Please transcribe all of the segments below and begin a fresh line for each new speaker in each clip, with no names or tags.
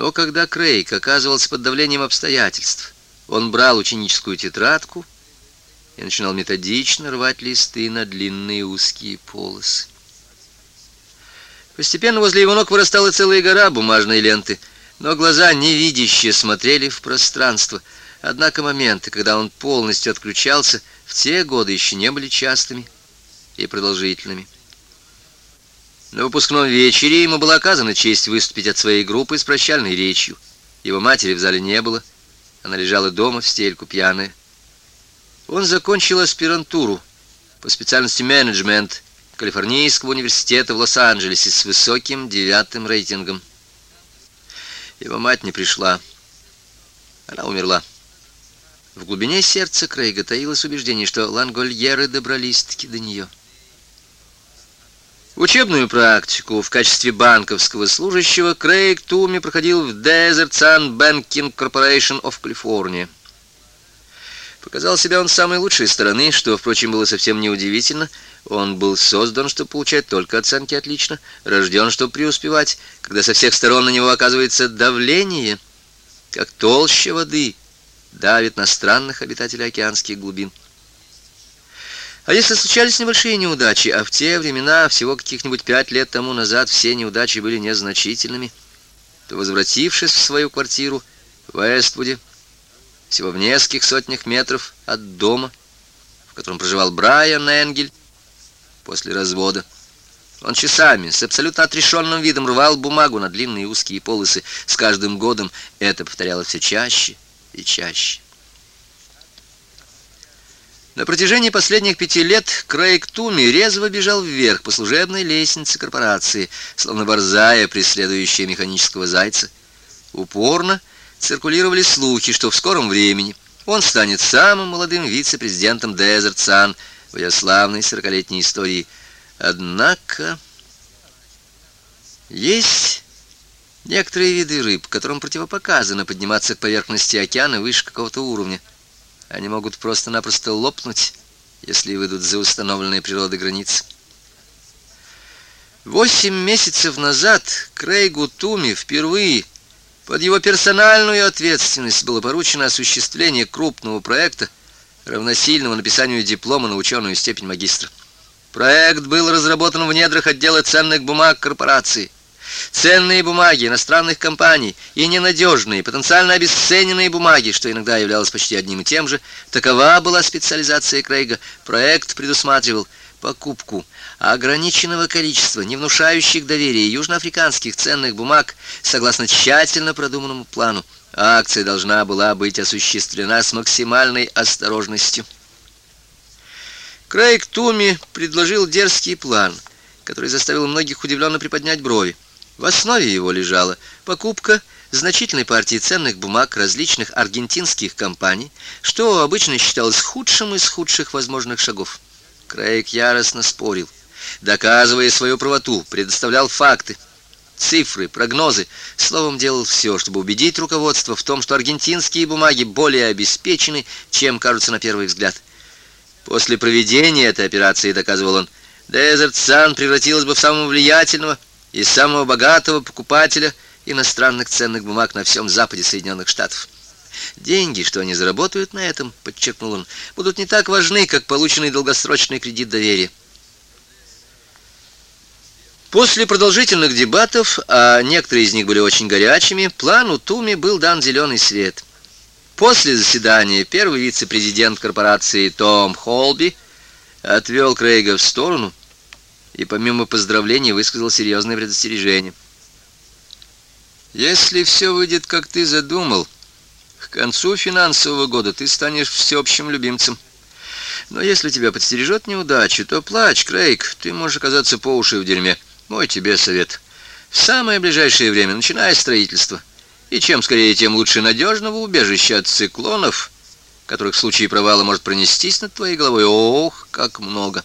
Но когда Крейг оказывался под давлением обстоятельств, он брал ученическую тетрадку и начинал методично рвать листы на длинные узкие полосы. Постепенно возле его ног вырастала целая гора бумажной ленты, но глаза невидящие смотрели в пространство. Однако моменты, когда он полностью отключался, в те годы еще не были частыми и продолжительными. На выпускном вечере ему была оказана честь выступить от своей группы с прощальной речью. Его матери в зале не было. Она лежала дома в стельку пьяная. Он закончил аспирантуру по специальности менеджмент Калифорнийского университета в Лос-Анджелесе с высоким девятым рейтингом. Его мать не пришла. Она умерла. В глубине сердца Крейга таилось убеждение, что лангольеры добрались-таки до нее. Учебную практику в качестве банковского служащего Крейг Туми проходил в Desert Sun Banking Corporation of California. Показал себя он с самой лучшей стороны, что, впрочем, было совсем неудивительно. Он был создан, чтобы получать только оценки отлично, рожден, чтобы преуспевать, когда со всех сторон на него оказывается давление, как толща воды давит на странных обитателей океанских глубин. А если случались небольшие неудачи, а в те времена, всего каких-нибудь пять лет тому назад, все неудачи были незначительными, то, возвратившись в свою квартиру в Эствуде, всего в нескольких сотнях метров от дома, в котором проживал Брайан Энгель после развода. Он часами с абсолютно отрешенным видом рвал бумагу на длинные узкие полосы. С каждым годом это повторялось все чаще и чаще. На протяжении последних пяти лет Крейг Туми резво бежал вверх по служебной лестнице корпорации, словно борзая, преследующая механического зайца. Упорно циркулировали слухи, что в скором времени он станет самым молодым вице-президентом Desert Sun в ее славной сорокалетней истории. Однако есть некоторые виды рыб, которым противопоказано подниматься к поверхности океана выше какого-то уровня. Они могут просто-напросто лопнуть, если выйдут за установленные природой границы. Восемь месяцев назад Крейгу Туми впервые под его персональную ответственность было поручено осуществление крупного проекта, равносильного написанию диплома на ученую степень магистра. Проект был разработан в недрах отдела ценных бумаг корпорации. Ценные бумаги иностранных компаний и ненадежные, потенциально обесцененные бумаги, что иногда являлось почти одним и тем же, такова была специализация Крейга. Проект предусматривал покупку ограниченного количества не внушающих доверия южноафриканских ценных бумаг согласно тщательно продуманному плану. Акция должна была быть осуществлена с максимальной осторожностью. Крейг Туми предложил дерзкий план, который заставил многих удивленно приподнять брови. В основе его лежала покупка значительной партии ценных бумаг различных аргентинских компаний, что обычно считалось худшим из худших возможных шагов. Крейг яростно спорил, доказывая свою правоту, предоставлял факты, цифры, прогнозы, словом, делал все, чтобы убедить руководство в том, что аргентинские бумаги более обеспечены, чем кажутся на первый взгляд. После проведения этой операции, доказывал он, Desert Sun превратилась бы в самого влиятельного и самого богатого покупателя иностранных ценных бумаг на всем западе Соединенных Штатов. Деньги, что они заработают на этом, подчеркнул он, будут не так важны, как полученный долгосрочный кредит доверия. После продолжительных дебатов, а некоторые из них были очень горячими, плану Туми был дан зеленый свет. После заседания первый вице-президент корпорации Том Холби отвел Крейга в сторону и помимо поздравлений высказал серьезное предостережение. «Если все выйдет, как ты задумал, к концу финансового года ты станешь всеобщим любимцем. Но если тебя подстережет неудача, то плачь, Крейг, ты можешь оказаться по уши в дерьме. Мой тебе совет. В самое ближайшее время начинай строительство. И чем скорее, тем лучше надежного убежища от циклонов, которых в случае провала может пронестись над твоей головой. Ох, как много!»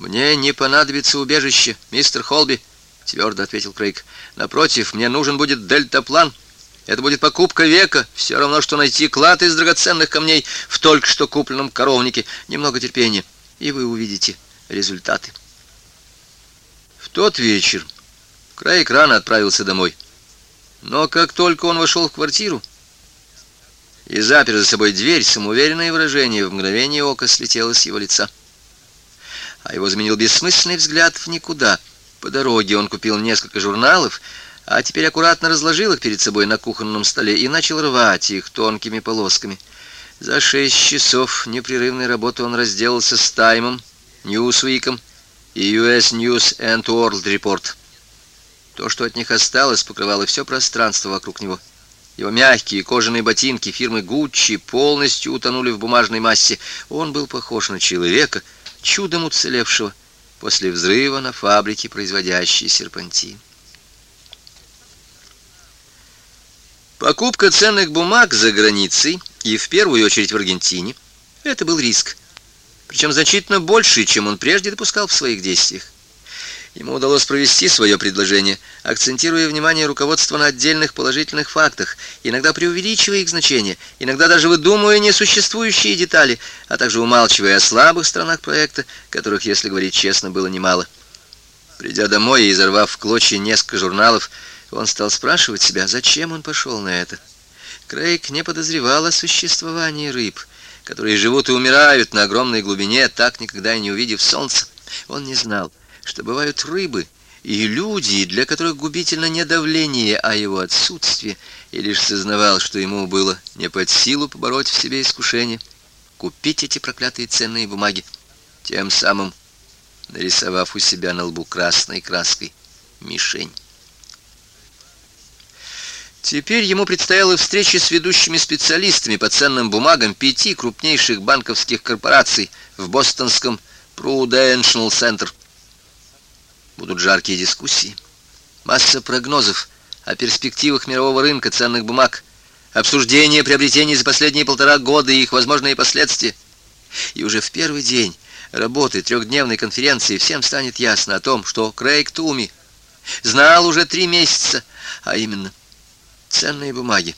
«Мне не понадобится убежище, мистер Холби», — твердо ответил Крейг. «Напротив, мне нужен будет дельтаплан. Это будет покупка века. Все равно, что найти клад из драгоценных камней в только что купленном коровнике. Немного терпения, и вы увидите результаты». В тот вечер Крейг рано отправился домой. Но как только он вошел в квартиру и запер за собой дверь, самоуверенное выражение в мгновение ока слетело с его лица. А его заменил бессмысленный взгляд в никуда. По дороге он купил несколько журналов, а теперь аккуратно разложил их перед собой на кухонном столе и начал рвать их тонкими полосками. За шесть часов непрерывной работы он разделался с Таймом, Ньюсвиком и US News and World Report. То, что от них осталось, покрывало все пространство вокруг него. Его мягкие кожаные ботинки фирмы Гуччи полностью утонули в бумажной массе. Он был похож на человека, чудом уцелевшего после взрыва на фабрике, производящей серпантин. Покупка ценных бумаг за границей, и в первую очередь в Аргентине, это был риск. Причем значительно больше, чем он прежде допускал в своих действиях. Ему удалось провести свое предложение, акцентируя внимание руководства на отдельных положительных фактах, иногда преувеличивая их значение, иногда даже выдумывая несуществующие детали, а также умалчивая о слабых сторонах проекта, которых, если говорить честно, было немало. Придя домой и изорвав в клочья несколько журналов, он стал спрашивать себя, зачем он пошел на это. Крейг не подозревал о существовании рыб, которые живут и умирают на огромной глубине, так никогда и не увидев солнца. Он не знал, что бывают рыбы и люди, для которых губительно не давление, а его отсутствие, и лишь сознавал, что ему было не под силу побороть в себе искушение, купить эти проклятые ценные бумаги, тем самым нарисовав у себя на лбу красной краской мишень. Теперь ему предстояла встреча с ведущими специалистами по ценным бумагам пяти крупнейших банковских корпораций в бостонском Prudential Center. Будут жаркие дискуссии, масса прогнозов о перспективах мирового рынка ценных бумаг, обсуждение приобретений за последние полтора года и их возможные последствия. И уже в первый день работы трехдневной конференции всем станет ясно о том, что Крейг Туми знал уже три месяца, а именно ценные бумаги,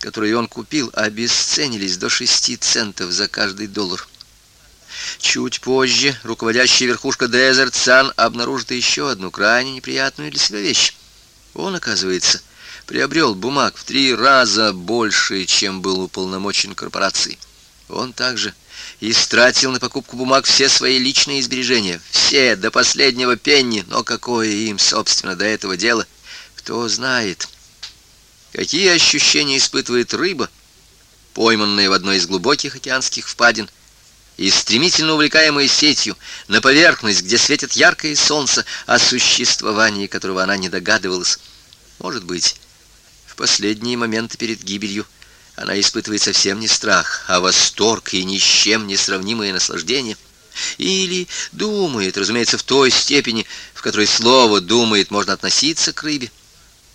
которые он купил, обесценились до 6 центов за каждый доллар. Чуть позже руководящая верхушка Desert Sun обнаружит еще одну крайне неприятную для себя вещь. Он, оказывается, приобрел бумаг в три раза больше, чем был уполномочен корпорацией. Он также истратил на покупку бумаг все свои личные сбережения, все до последнего пенни, но какое им, собственно, до этого дело, кто знает. Какие ощущения испытывает рыба, пойманная в одной из глубоких океанских впадин, и стремительно увлекаемая сетью на поверхность, где светит яркое солнце, о существовании которого она не догадывалась. Может быть, в последние моменты перед гибелью она испытывает совсем не страх, а восторг и ни с чем не сравнимое наслаждение. Или думает, разумеется, в той степени, в которой слово «думает» можно относиться к рыбе.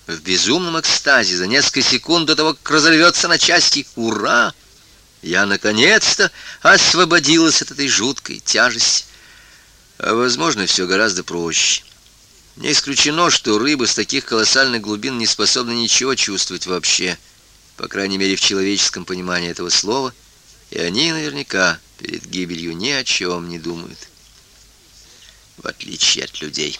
В безумном экстазе за несколько секунд до того, как разорвется на части «Ура!» Я наконец-то освободилась от этой жуткой тяжести. А возможно, все гораздо проще. Не исключено, что рыбы с таких колоссальных глубин не способны ничего чувствовать вообще, по крайней мере, в человеческом понимании этого слова, и они наверняка перед гибелью ни о чем не думают, в отличие от людей.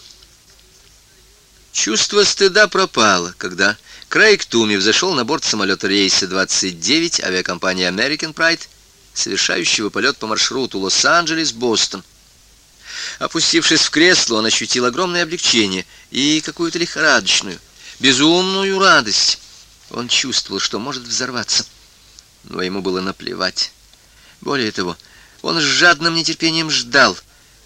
Чувство стыда пропало, когда Крейг Туми взошел на борт самолета рейса 29 авиакомпании American Pride, совершающего полет по маршруту Лос-Анджелес-Бостон. Опустившись в кресло, он ощутил огромное облегчение и какую-то лихорадочную, безумную радость. Он чувствовал, что может взорваться, но ему было наплевать. Более того, он с жадным нетерпением ждал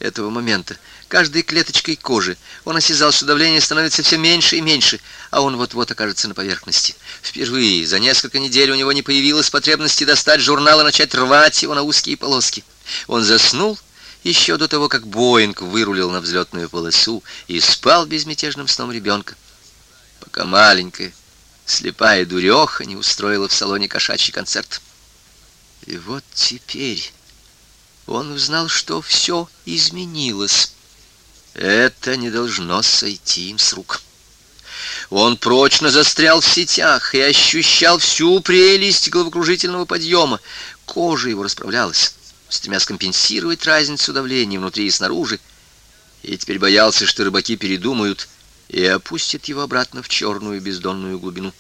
этого момента, каждой клеточкой кожи. Он осязал, что давление становится все меньше и меньше, а он вот-вот окажется на поверхности. Впервые за несколько недель у него не появилась потребности достать журнал и начать рвать его на узкие полоски. Он заснул еще до того, как Боинг вырулил на взлетную полосу и спал безмятежным сном ребенка, пока маленькая, слепая дуреха не устроила в салоне кошачий концерт. И вот теперь он узнал, что все изменилось. Это не должно сойти им с рук. Он прочно застрял в сетях и ощущал всю прелесть головокружительного подъема. Кожа его расправлялась, стремясь компенсировать разницу давления внутри и снаружи. И теперь боялся, что рыбаки передумают и опустит его обратно в черную бездонную глубину.